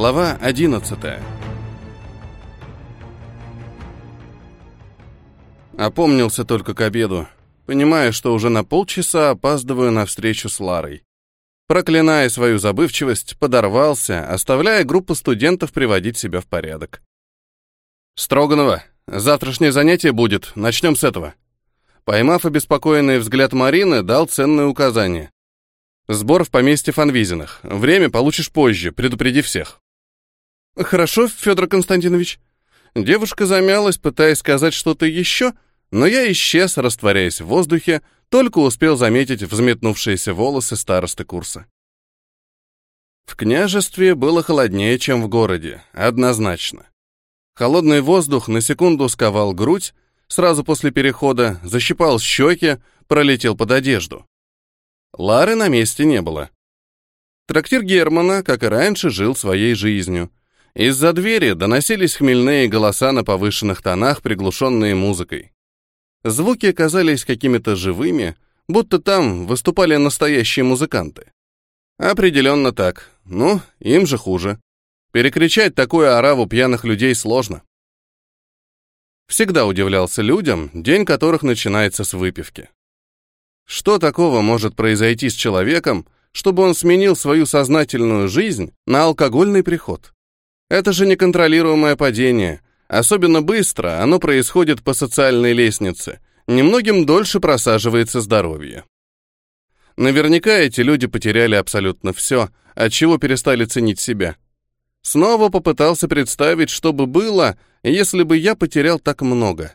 Глава 11 Опомнился только к обеду, понимая, что уже на полчаса опаздываю на встречу с Ларой. Проклиная свою забывчивость, подорвался, оставляя группу студентов приводить себя в порядок. «Строганова, завтрашнее занятие будет, начнем с этого». Поймав обеспокоенный взгляд Марины, дал ценное указание. Сбор в поместье Фанвизиных. Время получишь позже, предупреди всех. Хорошо, Федор Константинович. Девушка замялась, пытаясь сказать что-то еще, но я исчез, растворяясь в воздухе, только успел заметить взметнувшиеся волосы старосты курса. В княжестве было холоднее, чем в городе, однозначно. Холодный воздух на секунду сковал грудь, сразу после перехода защипал щеки, пролетел под одежду. Лары на месте не было. Трактир Германа, как и раньше, жил своей жизнью. Из-за двери доносились хмельные голоса на повышенных тонах, приглушенные музыкой. Звуки казались какими-то живыми, будто там выступали настоящие музыканты. Определенно так. Ну, им же хуже. Перекричать такую ораву пьяных людей сложно. Всегда удивлялся людям, день которых начинается с выпивки. Что такого может произойти с человеком, чтобы он сменил свою сознательную жизнь на алкогольный приход? Это же неконтролируемое падение. Особенно быстро оно происходит по социальной лестнице. Немногим дольше просаживается здоровье. Наверняка эти люди потеряли абсолютно все, от чего перестали ценить себя. Снова попытался представить, что бы было, если бы я потерял так много.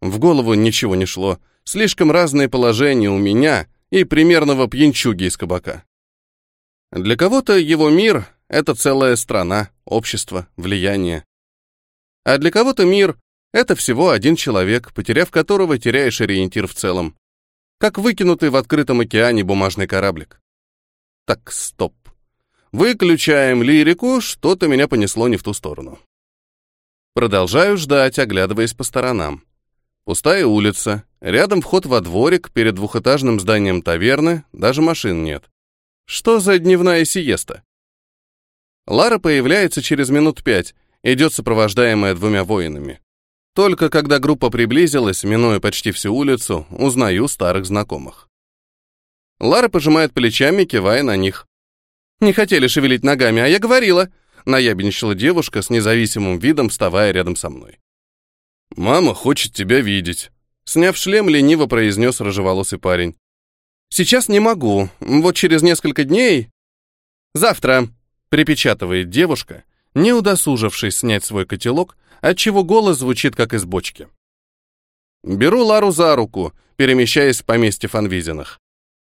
В голову ничего не шло, Слишком разные положения у меня и примерного пьянчуги из кабака. Для кого-то его мир — это целая страна, общество, влияние. А для кого-то мир — это всего один человек, потеряв которого теряешь ориентир в целом. Как выкинутый в открытом океане бумажный кораблик. Так, стоп. Выключаем лирику, что-то меня понесло не в ту сторону. Продолжаю ждать, оглядываясь по сторонам. Пустая улица, рядом вход во дворик, перед двухэтажным зданием таверны, даже машин нет. Что за дневная сиеста? Лара появляется через минут пять, идет сопровождаемая двумя воинами. Только когда группа приблизилась, минуя почти всю улицу, узнаю старых знакомых. Лара пожимает плечами, кивая на них. «Не хотели шевелить ногами, а я говорила!» наябенщила девушка с независимым видом, вставая рядом со мной. «Мама хочет тебя видеть», — сняв шлем, лениво произнес рыжеволосый парень. «Сейчас не могу. Вот через несколько дней...» «Завтра», — припечатывает девушка, не удосужившись снять свой котелок, отчего голос звучит как из бочки. Беру Лару за руку, перемещаясь в поместье Фанвизиных.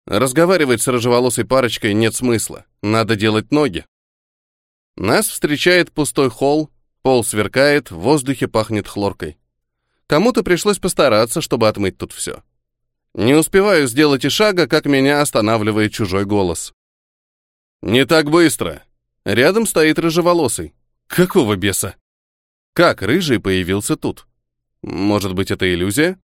Разговаривать с рыжеволосой парочкой нет смысла, надо делать ноги. Нас встречает пустой холл, Пол сверкает, в воздухе пахнет хлоркой. Кому-то пришлось постараться, чтобы отмыть тут все. Не успеваю сделать и шага, как меня останавливает чужой голос. «Не так быстро!» Рядом стоит рыжеволосый. Какого беса? Как рыжий появился тут? Может быть, это иллюзия?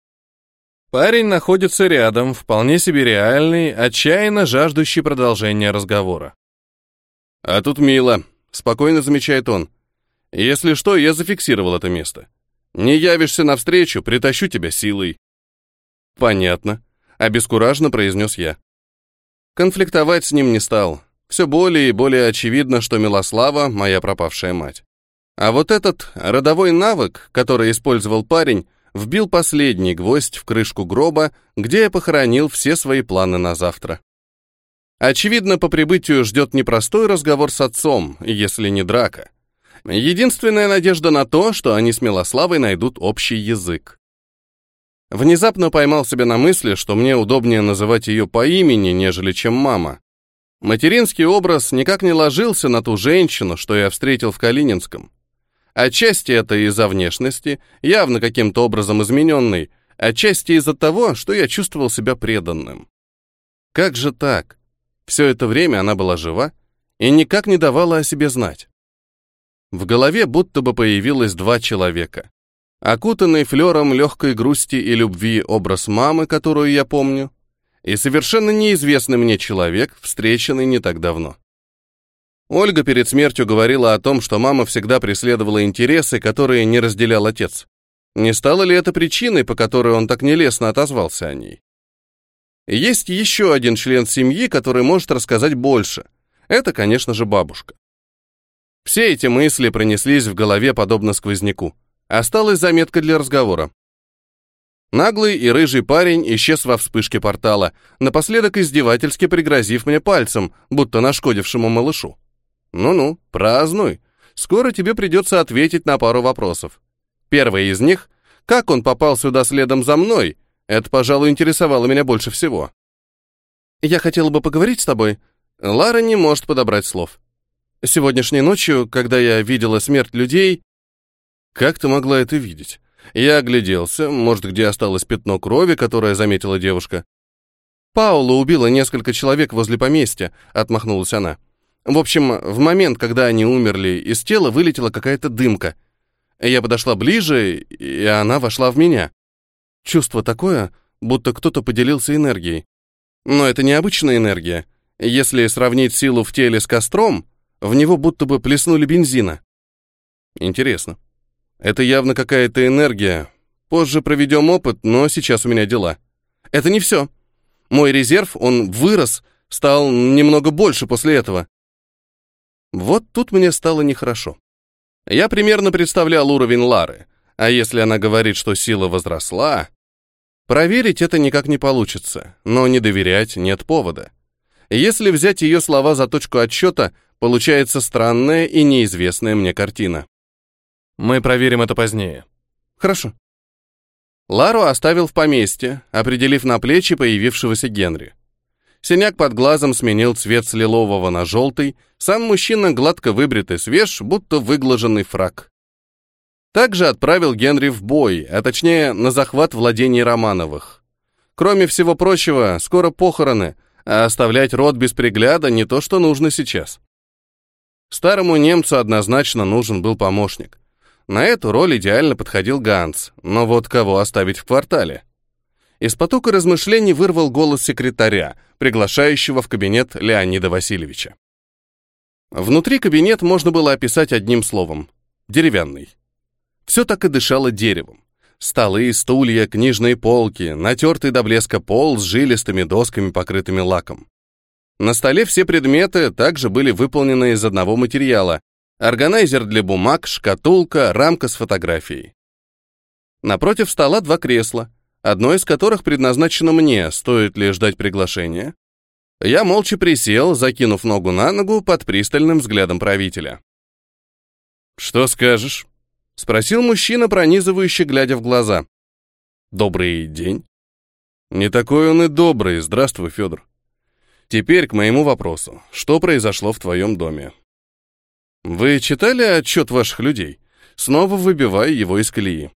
Парень находится рядом, вполне себе реальный, отчаянно жаждущий продолжения разговора. А тут мило, спокойно замечает он. Если что, я зафиксировал это место. Не явишься навстречу, притащу тебя силой. Понятно, обескураженно произнес я. Конфликтовать с ним не стал. Все более и более очевидно, что Милослава — моя пропавшая мать. А вот этот родовой навык, который использовал парень, вбил последний гвоздь в крышку гроба, где я похоронил все свои планы на завтра. Очевидно, по прибытию ждет непростой разговор с отцом, если не драка. Единственная надежда на то, что они с Милославой найдут общий язык. Внезапно поймал себя на мысли, что мне удобнее называть ее по имени, нежели чем мама. Материнский образ никак не ложился на ту женщину, что я встретил в Калининском. Отчасти это из-за внешности, явно каким-то образом измененной, отчасти из-за того, что я чувствовал себя преданным. Как же так? Все это время она была жива и никак не давала о себе знать. В голове будто бы появилось два человека. Окутанный флером легкой грусти и любви образ мамы, которую я помню, и совершенно неизвестный мне человек, встреченный не так давно. Ольга перед смертью говорила о том, что мама всегда преследовала интересы, которые не разделял отец. Не стало ли это причиной, по которой он так нелестно отозвался о ней? Есть еще один член семьи, который может рассказать больше. Это, конечно же, бабушка. Все эти мысли пронеслись в голове подобно сквозняку. Осталась заметка для разговора. Наглый и рыжий парень исчез во вспышке портала, напоследок издевательски пригрозив мне пальцем, будто нашкодившему малышу. Ну-ну, празднуй. Скоро тебе придется ответить на пару вопросов. Первый из них — как он попал сюда следом за мной? Это, пожалуй, интересовало меня больше всего. Я хотела бы поговорить с тобой. Лара не может подобрать слов. Сегодняшней ночью, когда я видела смерть людей... Как ты могла это видеть? Я огляделся, может, где осталось пятно крови, которое заметила девушка. Паула убила несколько человек возле поместья, отмахнулась она. В общем, в момент, когда они умерли, из тела вылетела какая-то дымка. Я подошла ближе, и она вошла в меня. Чувство такое, будто кто-то поделился энергией. Но это не обычная энергия. Если сравнить силу в теле с костром, в него будто бы плеснули бензина. Интересно. Это явно какая-то энергия. Позже проведем опыт, но сейчас у меня дела. Это не все. Мой резерв, он вырос, стал немного больше после этого. Вот тут мне стало нехорошо. Я примерно представлял уровень Лары, а если она говорит, что сила возросла... Проверить это никак не получится, но не доверять нет повода. Если взять ее слова за точку отсчета, получается странная и неизвестная мне картина. Мы проверим это позднее. Хорошо. Лару оставил в поместье, определив на плечи появившегося Генри. Синяк под глазом сменил цвет с лилового на желтый, сам мужчина гладко выбритый свеж, будто выглаженный фраг. Также отправил Генри в бой, а точнее на захват владений Романовых. Кроме всего прочего, скоро похороны, а оставлять род без пригляда не то, что нужно сейчас. Старому немцу однозначно нужен был помощник. На эту роль идеально подходил Ганс, но вот кого оставить в квартале? Из потока размышлений вырвал голос секретаря, приглашающего в кабинет Леонида Васильевича. Внутри кабинет можно было описать одним словом — деревянный. Все так и дышало деревом. Столы, стулья, книжные полки, натертый до блеска пол с жилистыми досками, покрытыми лаком. На столе все предметы также были выполнены из одного материала. Органайзер для бумаг, шкатулка, рамка с фотографией. Напротив стола два кресла — одно из которых предназначено мне, стоит ли ждать приглашения. Я молча присел, закинув ногу на ногу под пристальным взглядом правителя. «Что скажешь?» — спросил мужчина, пронизывающий, глядя в глаза. «Добрый день». «Не такой он и добрый. Здравствуй, Федор. Теперь к моему вопросу. Что произошло в твоем доме?» «Вы читали отчет ваших людей?» Снова выбиваю его из колеи.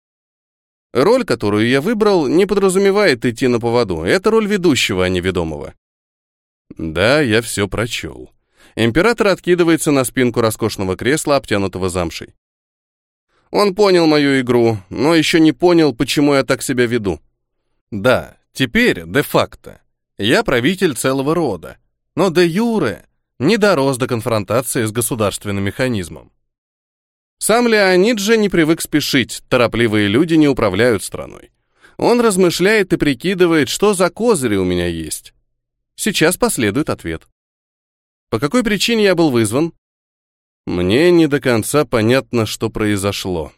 Роль, которую я выбрал, не подразумевает идти на поводу. Это роль ведущего, а не ведомого. Да, я все прочел. Император откидывается на спинку роскошного кресла, обтянутого замшей. Он понял мою игру, но еще не понял, почему я так себя веду. Да, теперь, де-факто, я правитель целого рода, но де-юре не дорос до конфронтации с государственным механизмом. Сам Леонид же не привык спешить, торопливые люди не управляют страной. Он размышляет и прикидывает, что за козыри у меня есть. Сейчас последует ответ. По какой причине я был вызван? Мне не до конца понятно, что произошло.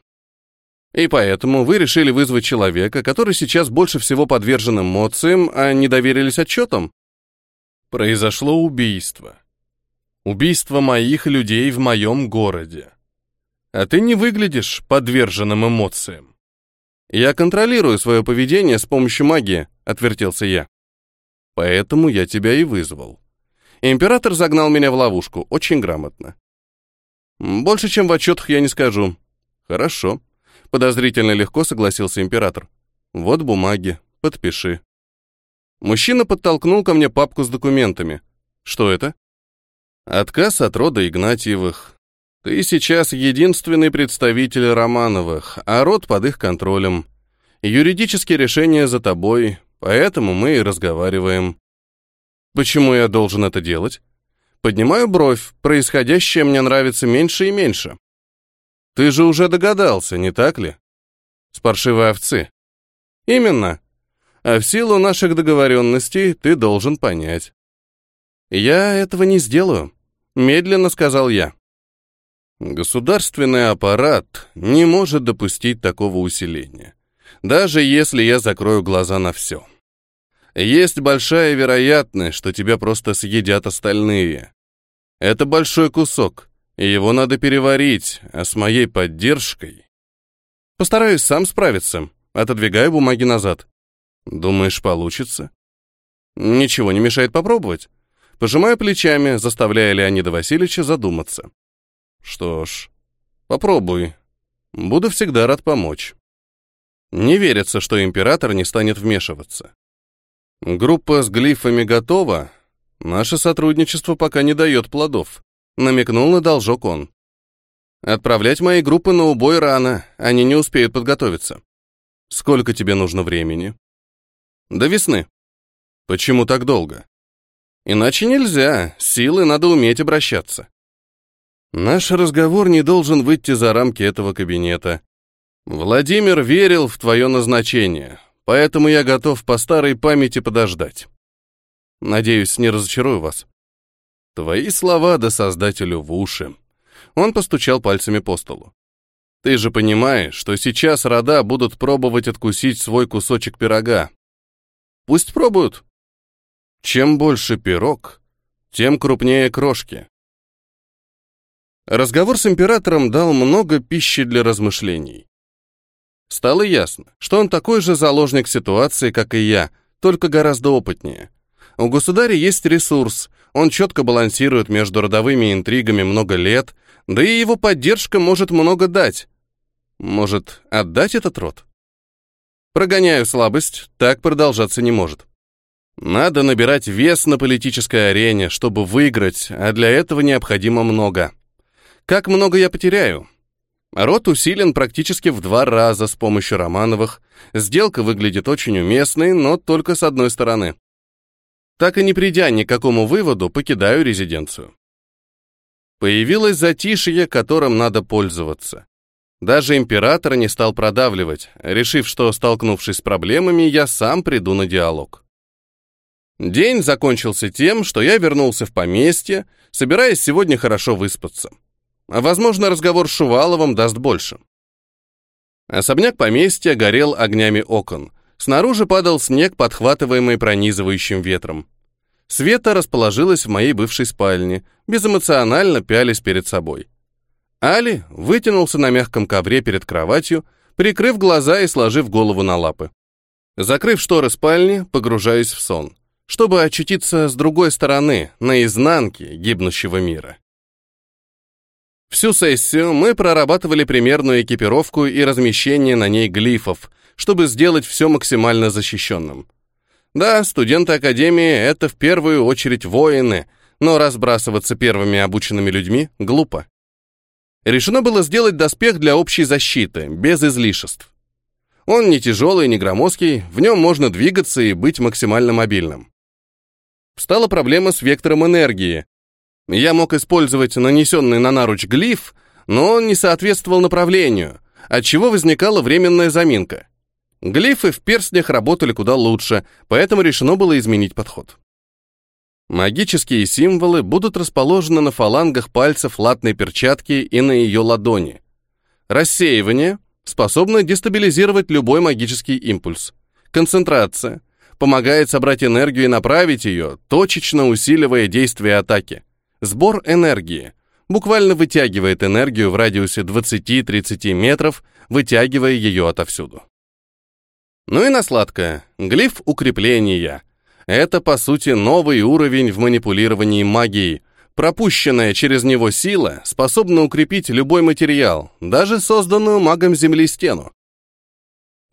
И поэтому вы решили вызвать человека, который сейчас больше всего подвержен эмоциям, а не доверились отчетам? Произошло убийство. Убийство моих людей в моем городе а ты не выглядишь подверженным эмоциям. Я контролирую свое поведение с помощью магии, отвертелся я. Поэтому я тебя и вызвал. Император загнал меня в ловушку, очень грамотно. Больше, чем в отчетах, я не скажу. Хорошо. Подозрительно легко согласился император. Вот бумаги, подпиши. Мужчина подтолкнул ко мне папку с документами. Что это? Отказ от рода Игнатьевых, ты сейчас единственный представитель Романовых, а род под их контролем. Юридические решения за тобой, поэтому мы и разговариваем. Почему я должен это делать? Поднимаю бровь, происходящее мне нравится меньше и меньше. Ты же уже догадался, не так ли? С паршивой овцы. Именно. А в силу наших договоренностей ты должен понять. Я этого не сделаю, медленно сказал я. Государственный аппарат не может допустить такого усиления, даже если я закрою глаза на все. Есть большая вероятность, что тебя просто съедят остальные. Это большой кусок, и его надо переварить, а с моей поддержкой... Постараюсь сам справиться, отодвигаю бумаги назад. Думаешь, получится? Ничего не мешает попробовать. Пожимаю плечами, заставляя Леонида Васильевича задуматься. Что ж, попробуй. Буду всегда рад помочь. Не верится, что император не станет вмешиваться. Группа с глифами готова. Наше сотрудничество пока не дает плодов. Намекнул на должок он. Отправлять мои группы на убой рано, они не успеют подготовиться. Сколько тебе нужно времени? До весны. Почему так долго? Иначе нельзя, силы надо уметь обращаться. Наш разговор не должен выйти за рамки этого кабинета. Владимир верил в твое назначение, поэтому я готов по старой памяти подождать. Надеюсь, не разочарую вас. Твои слова до создателю в уши. Он постучал пальцами по столу. Ты же понимаешь, что сейчас рода будут пробовать откусить свой кусочек пирога. Пусть пробуют. Чем больше пирог, тем крупнее крошки. Разговор с императором дал много пищи для размышлений. Стало ясно, что он такой же заложник ситуации, как и я, только гораздо опытнее. У государя есть ресурс, он четко балансирует между родовыми интригами много лет, да и его поддержка может много дать. Может, отдать этот род? Прогоняю слабость, так продолжаться не может. Надо набирать вес на политической арене, чтобы выиграть, а для этого необходимо много. Как много я потеряю? Рот усилен практически в два раза с помощью Романовых. Сделка выглядит очень уместной, но только с одной стороны. Так и не придя ни к какому выводу, покидаю резиденцию. Появилось затишье, которым надо пользоваться. Даже император не стал продавливать, решив, что, столкнувшись с проблемами, я сам приду на диалог. День закончился тем, что я вернулся в поместье, собираясь сегодня хорошо выспаться. Возможно, разговор с Шуваловым даст больше. Особняк поместья горел огнями окон. Снаружи падал снег, подхватываемый пронизывающим ветром. Света расположилась в моей бывшей спальне, безэмоционально пялись перед собой. Али вытянулся на мягком ковре перед кроватью, прикрыв глаза и сложив голову на лапы. Закрыв шторы спальни, погружаюсь в сон, чтобы очутиться с другой стороны, на изнанке гибнущего мира. Всю сессию мы прорабатывали примерную экипировку и размещение на ней глифов, чтобы сделать все максимально защищенным. Да, студенты Академии — это в первую очередь воины, но разбрасываться первыми обученными людьми глупо. Решено было сделать доспех для общей защиты, без излишеств. Он не тяжелый, не громоздкий, в нем можно двигаться и быть максимально мобильным. Стала проблема с вектором энергии, я мог использовать нанесенный на наруч глиф, но он не соответствовал направлению, отчего возникала временная заминка. Глифы в перстнях работали куда лучше, поэтому решено было изменить подход. Магические символы будут расположены на фалангах пальцев латной перчатки и на ее ладони. Рассеивание способно дестабилизировать любой магический импульс. Концентрация помогает собрать энергию и направить ее, точечно усиливая действие атаки. Сбор энергии. Буквально вытягивает энергию в радиусе 20-30 метров, вытягивая ее отовсюду. Ну и на сладкое. Глиф укрепления. Это, по сути, новый уровень в манипулировании магией. Пропущенная через него сила способна укрепить любой материал, даже созданную магом Земли стену.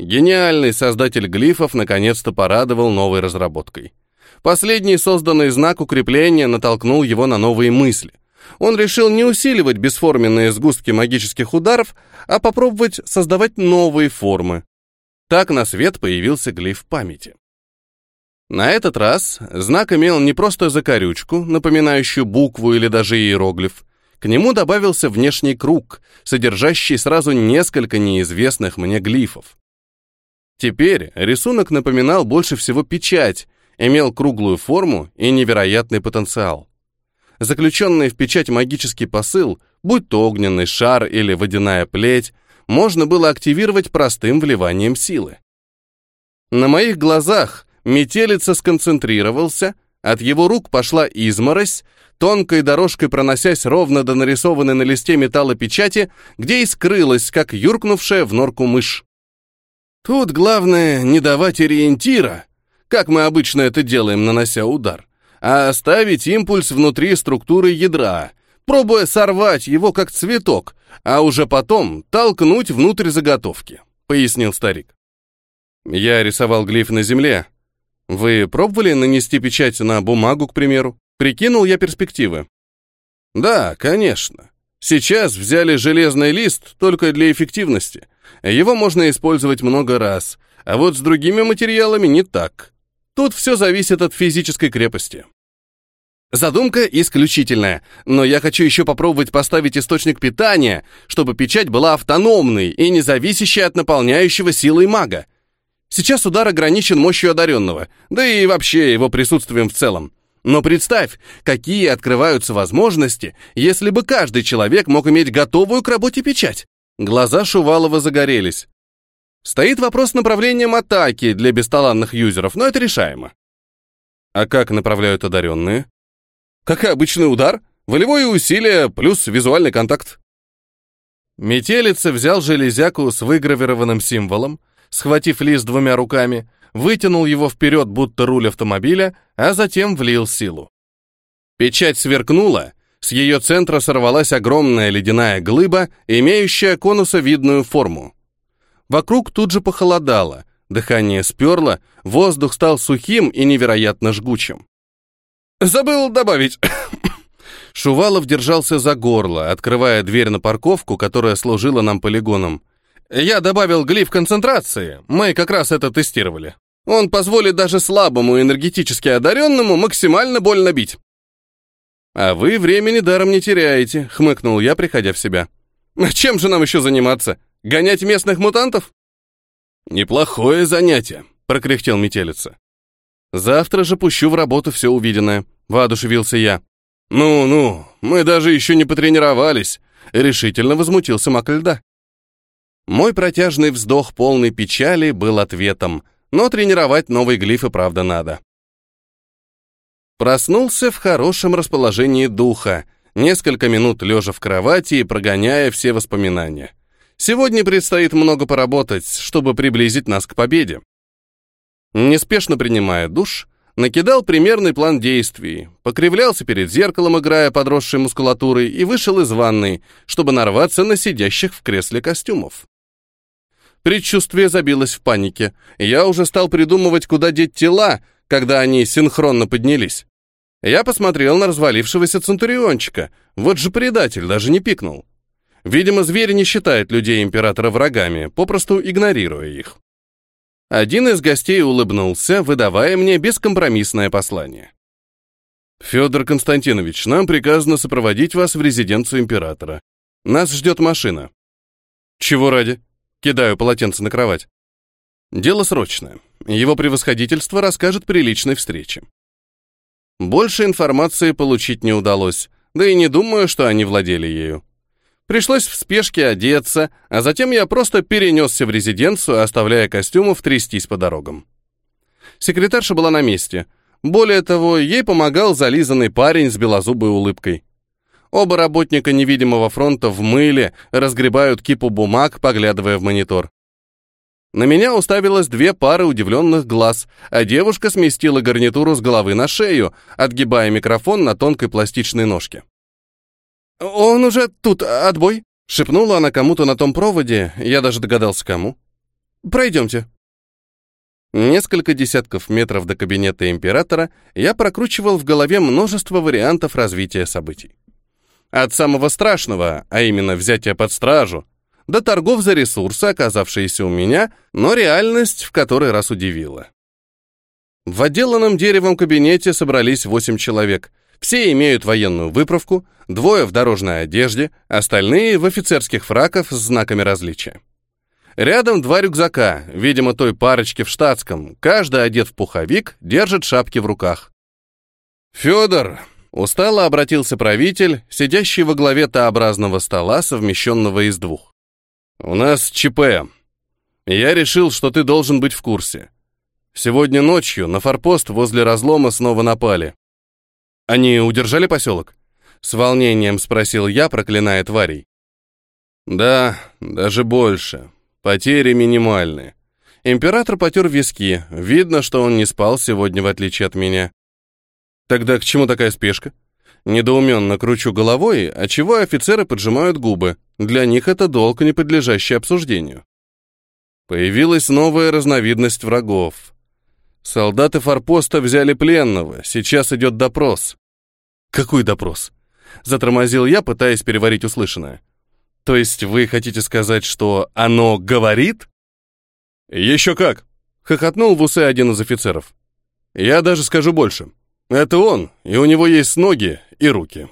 Гениальный создатель глифов наконец-то порадовал новой разработкой. Последний созданный знак укрепления натолкнул его на новые мысли. Он решил не усиливать бесформенные сгустки магических ударов, а попробовать создавать новые формы. Так на свет появился глиф памяти. На этот раз знак имел не просто закорючку, напоминающую букву или даже иероглиф. К нему добавился внешний круг, содержащий сразу несколько неизвестных мне глифов. Теперь рисунок напоминал больше всего печать, имел круглую форму и невероятный потенциал. Заключенный в печать магический посыл, будь то огненный шар или водяная плеть, можно было активировать простым вливанием силы. На моих глазах метелица сконцентрировался, от его рук пошла изморозь, тонкой дорожкой проносясь ровно до нарисованной на листе металла печати, где и скрылась, как юркнувшая в норку мышь. Тут главное не давать ориентира, как мы обычно это делаем, нанося удар, а оставить импульс внутри структуры ядра, пробуя сорвать его как цветок, а уже потом толкнуть внутрь заготовки, пояснил старик. Я рисовал глиф на земле. Вы пробовали нанести печать на бумагу, к примеру? Прикинул я перспективы. Да, конечно. Сейчас взяли железный лист только для эффективности. Его можно использовать много раз, а вот с другими материалами не так. Тут все зависит от физической крепости. Задумка исключительная, но я хочу еще попробовать поставить источник питания, чтобы печать была автономной и не зависящей от наполняющего силой мага. Сейчас удар ограничен мощью одаренного, да и вообще его присутствием в целом. Но представь, какие открываются возможности, если бы каждый человек мог иметь готовую к работе печать. Глаза Шувалова загорелись. Стоит вопрос направлением атаки для бесталанных юзеров, но это решаемо. А как направляют одаренные? Как и обычный удар, волевое усилие плюс визуальный контакт. Метелица взял железяку с выгравированным символом, схватив лист двумя руками, вытянул его вперед, будто руль автомобиля, а затем влил силу. Печать сверкнула, с ее центра сорвалась огромная ледяная глыба, имеющая конусовидную форму. Вокруг тут же похолодало, дыхание сперло, воздух стал сухим и невероятно жгучим. «Забыл добавить!» Шувалов держался за горло, открывая дверь на парковку, которая служила нам полигоном. «Я добавил глиф концентрации, мы как раз это тестировали. Он позволит даже слабому энергетически одаренному максимально больно бить». «А вы времени даром не теряете», — хмыкнул я, приходя в себя. «Чем же нам еще заниматься? Гонять местных мутантов? Неплохое занятие, прокряхтел метелица. Завтра же пущу в работу все увиденное, воодушевился я. Ну-ну, мы даже еще не потренировались, решительно возмутился мак льда. Мой протяжный вздох полной печали был ответом, но тренировать новый глиф и правда надо. Проснулся в хорошем расположении духа, несколько минут лежа в кровати и прогоняя все воспоминания. Сегодня предстоит много поработать, чтобы приблизить нас к победе. Неспешно принимая душ, накидал примерный план действий, покривлялся перед зеркалом, играя подросшей мускулатурой, и вышел из ванной, чтобы нарваться на сидящих в кресле костюмов. Предчувствие забилось в панике. Я уже стал придумывать, куда деть тела, когда они синхронно поднялись. Я посмотрел на развалившегося центуриончика. Вот же предатель, даже не пикнул. Видимо, зверь не считает людей императора врагами, попросту игнорируя их. Один из гостей улыбнулся, выдавая мне бескомпромиссное послание. «Федор Константинович, нам приказано сопроводить вас в резиденцию императора. Нас ждет машина». «Чего ради?» Кидаю полотенце на кровать. Дело срочное. Его превосходительство расскажет при личной встрече. Больше информации получить не удалось, да и не думаю, что они владели ею. Пришлось в спешке одеться, а затем я просто перенесся в резиденцию, оставляя костюмов трястись по дорогам. Секретарша была на месте. Более того, ей помогал зализанный парень с белозубой улыбкой. Оба работника невидимого фронта в мыле разгребают кипу бумаг, поглядывая в монитор. На меня уставилось две пары удивленных глаз, а девушка сместила гарнитуру с головы на шею, отгибая микрофон на тонкой пластичной ножке. «Он уже тут, отбой!» — шепнула она кому-то на том проводе, я даже догадался, кому. «Пройдемте». Несколько десятков метров до кабинета императора я прокручивал в голове множество вариантов развития событий. От самого страшного, а именно взятия под стражу, до торгов за ресурсы, оказавшиеся у меня, но реальность в который раз удивила. В отделанном деревом кабинете собрались восемь человек. Все имеют военную выправку, двое в дорожной одежде, остальные в офицерских фраках с знаками различия. Рядом два рюкзака, видимо, той парочки в штатском. Каждый одет в пуховик, держит шапки в руках. «Федор!» — устало обратился правитель, сидящий во главе Т-образного стола, совмещенного из двух. «У нас ЧП. Я решил, что ты должен быть в курсе. Сегодня ночью на форпост возле разлома снова напали. Они удержали поселок?» С волнением спросил я, проклиная тварей. «Да, даже больше. Потери минимальны. Император потер виски. Видно, что он не спал сегодня, в отличие от меня. Тогда к чему такая спешка? Недоуменно кручу головой, а чего офицеры поджимают губы. Для них это долг, не подлежащий обсуждению. Появилась новая разновидность врагов. Солдаты форпоста взяли пленного, сейчас идет допрос. Какой допрос? Затормозил я, пытаясь переварить услышанное. То есть вы хотите сказать, что оно говорит? Еще как! Хохотнул в усы один из офицеров. Я даже скажу больше. Это он, и у него есть ноги и руки.